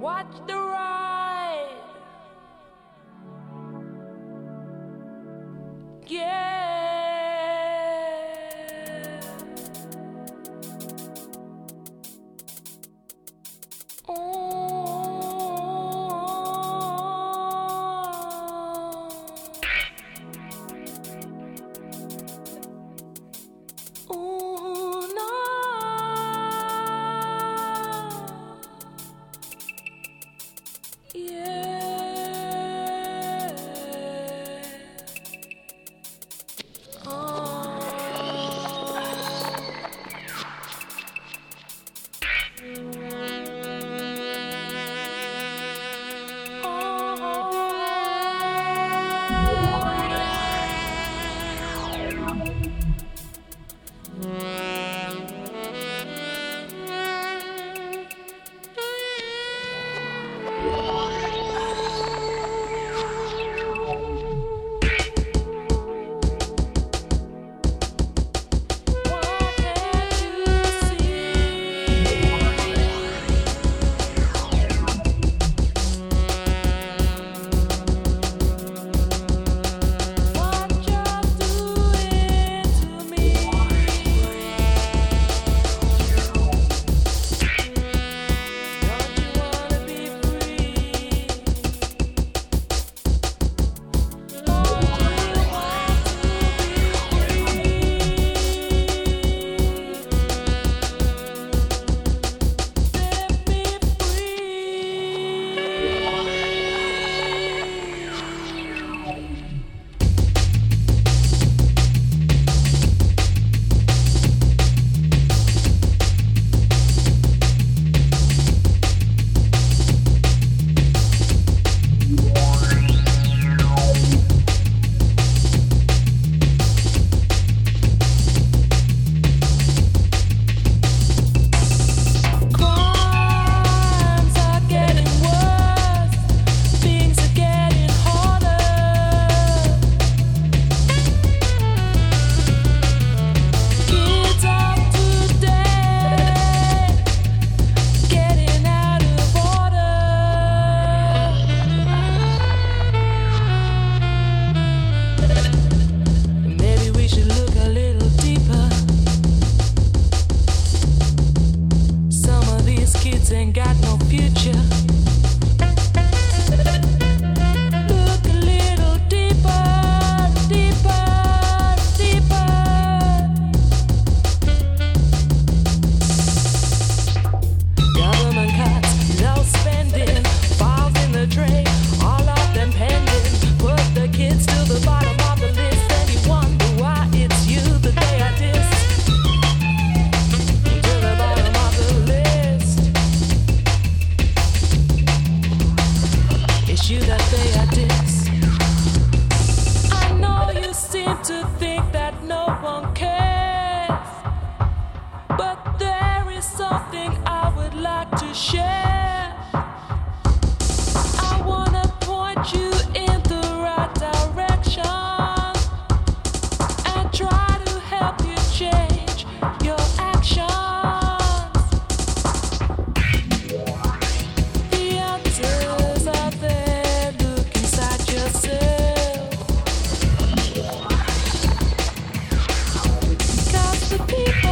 Watch the ride. Kids ain't got no future. Share. The people